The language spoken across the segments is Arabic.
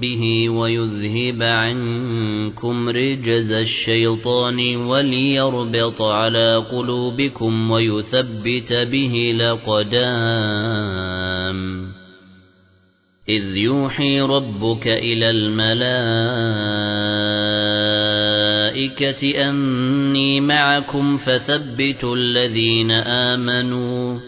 به ويذهب عنكم رجز الشيطان وليربط على قلوبكم ويثبت به لقدام إذ يوحي ربك إلى الملائكة أني معكم فثبتوا الذين آمنوا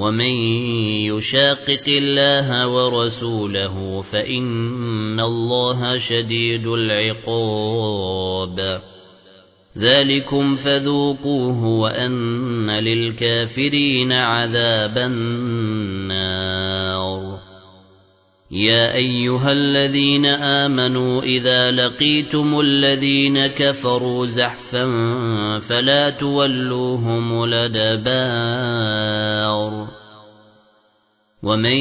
ومن يشاقق الله ورسوله فإن الله شديد العقاب ذلكم فذوقوه وأن للكافرين عذاب النار يا أيها الذين آمنوا إذا لقيتم الذين كفروا زحفا فلا تولوهم الأدبار ومن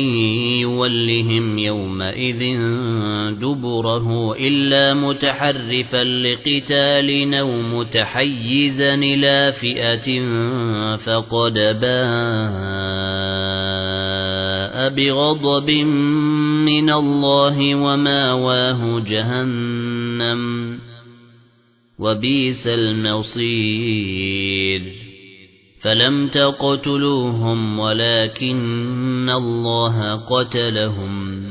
يولهم يومئذ دبره إلا متحرفا لقتال أو متحيزا إلى فئة فقد باء بغضب من الله وماواه جهنم وبيس المصير فلم تقتلوهم ولكن الله قتلهم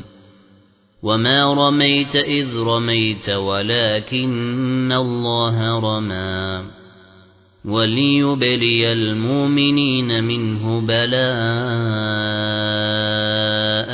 وما رميت إذ رميت ولكن الله رمى وليبلي المؤمنين منه بلاء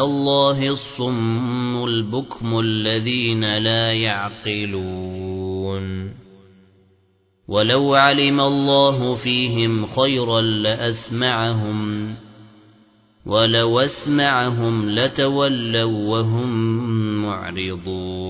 الله الصم البكم الذين لا يعقلون. ولو علم الله فيهم خيرا لأسمعهم ولو أسمعهم لتولوا وهم معرضون.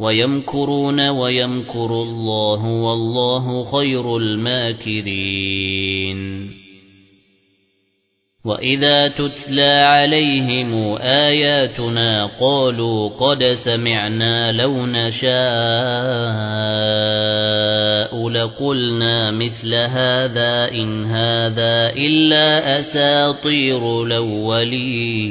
وَيَمْكُرُونَ وَيَمْكُرُ اللَّهُ وَاللَّهُ خَيْرُ الْمَاكِرِينَ. وَإِذَا تُتْلَى عَلَيْهِمْ آيَاتُنَا قَالُوا قَدْ سَمِعْنَا لَوْ نَشَاءُ لَقُلْنَا مِثْلَ هَذَا إِنْ هَذَا إِلَّا أَسَاطِيرُ الْأَوَّلِينَ.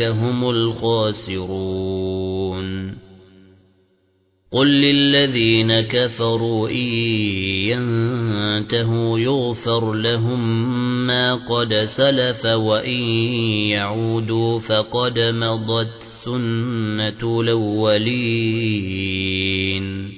هُمُ الْخَاسِرُونَ. قُل لِّلَّذِينَ كَفَرُوا إِن يَنتَهُوا يُغْفَرْ لَهُم مَّا قَدْ سَلَفَ وَإِن يَعُودُوا فَقَدْ مَضَتْ سُنَّةُ الْأَوَّلِينَ.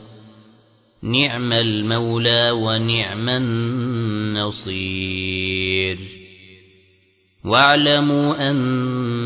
نِعْمَ الْمَوْلَى وَنِعْمَ النَّصِيرُ. وَاعْلَمُوا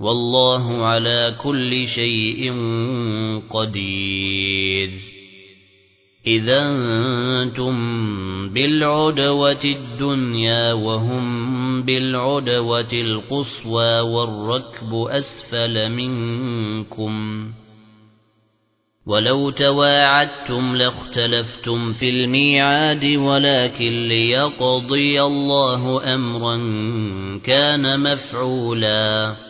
وَاللَّهُ عَلَى كُلِّ شَيْءٍ قَدِيرٌ. إِذَا أَنتُم بِالْعُدْوَةِ الدُّنْيَا وَهُمْ بِالْعُدْوَةِ الْقُصْوَى وَالرَّكْبُ أَسْفَلَ مِنكُمْ. وَلَوْ تَوَاعَدتُّمْ لَاخْتَلَفْتُمْ فِي الْمِيعَادِ وَلَكِن لِّيَقْضِيَ اللَّهُ أَمْرًا كَانَ مَفْعُولًا.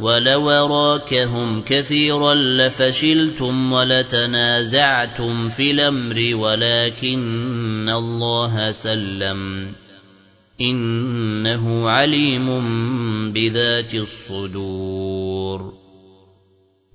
وَلَوْ أَرَاكَهُمْ كَثِيرًا لَّفَشِلْتُمْ وَلَتَنَازَعْتُمْ فِي الْأَمْرِ وَلَكِنَّ اللَّهَ سَلَّمَ. إِنَّهُ عَلِيمٌ بِذَاتِ الصُّدُورِ.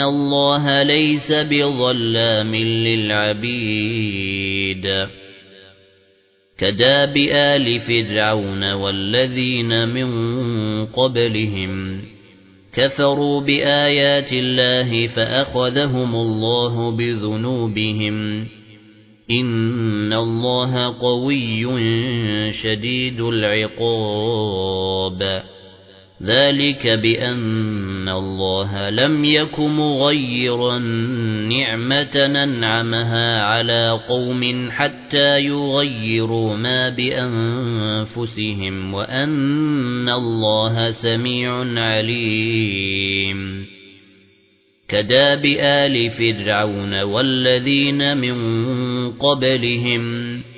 اللَّهَ لَيْسَ بِظَلَّامٍ لِلْعَبِيدِ كَدَابِ آلِ فِرْعَوْنَ وَالَّذِينَ مِن قَبْلِهِمْ كَفَرُوا بِآيَاتِ اللَّهِ فَأَخَذَهُمُ اللَّهُ بِذُنُوبِهِمْ إِنَّ اللَّهَ قَوِيٌّ شَدِيدُ الْعِقَابِ ذَلِكَ بِأَنَّ اللَّهَ لَمْ يَكُ مُغَيِّرًا نِعْمَةً أَنْعَمَهَا عَلَى قَوْمٍ حَتَّى يُغَيِّرُوا مَا بِأَنفُسِهِمْ وَأَنَّ اللَّهَ سَمِيعٌ عَلِيمٌ. كَدَابِ آلِ فِرْعَوْنَ وَالَّذِينَ مِن قَبْلِهِمْ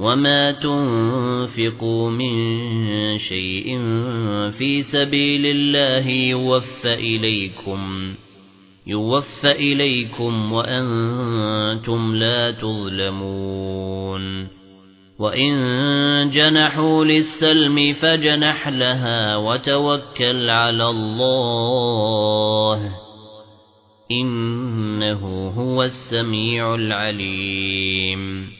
وما تنفقوا من شيء في سبيل الله يوفى إليكم يوفى إليكم وأنتم لا تظلمون وإن جنحوا للسلم فجنح لها وتوكل على الله إنه هو السميع العليم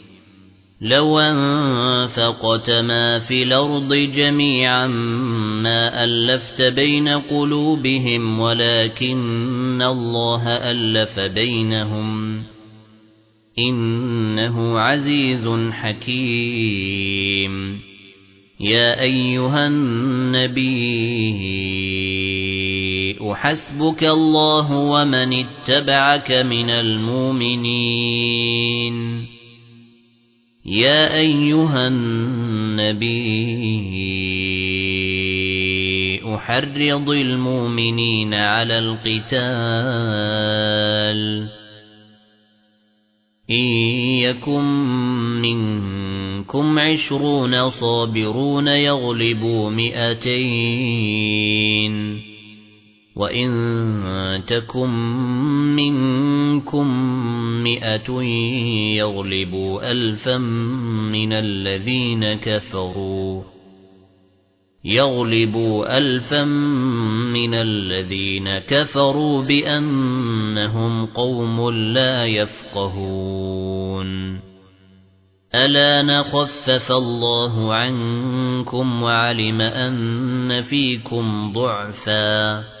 لَوْ أَنفَقْتَ مَا فِي الْأَرْضِ جَمِيعًا مَا أَلَّفْتَ بَيْنَ قُلُوبِهِمْ وَلَكِنَّ اللَّهَ أَلَّفَ بَيْنَهُمْ إِنَّهُ عَزِيزٌ حَكِيمٌ يَا أَيُّهَا النَّبِيُّ حَسْبُكَ اللَّهُ وَمَنِ اتَّبَعَكَ مِنَ الْمُؤْمِنِينَ يا أيها النبي أحرض المؤمنين على القتال إن يكن منكم عشرون صابرون يغلبوا مئتين وَإِن تَكُن مِّنكُم مِّائَةٌ يَغْلِبُوا أَلْفًا مِّنَ الَّذِينَ كَفَرُوا. يَغْلِبُوا أَلْفًا مِّنَ الَّذِينَ كَفَرُوا بِأَنَّهُمْ قَوْمٌ لَّا يَفْقَهُونَ. أَلَا نَخَفَّفَ اللَّهُ عَنكُمْ وَعَلِمَ أَنَّ فِيكُمْ ضَعْفًا.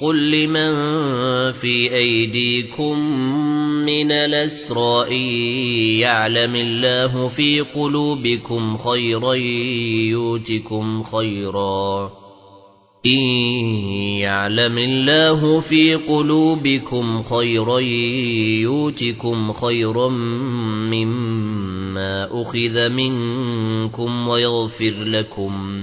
قل لمن في أيديكم من الأسراء يعلم الله في قلوبكم خيرا يوتكم خيرا إن يعلم الله في قلوبكم خيرا يوتكم خيرا مما أخذ منكم ويغفر لكم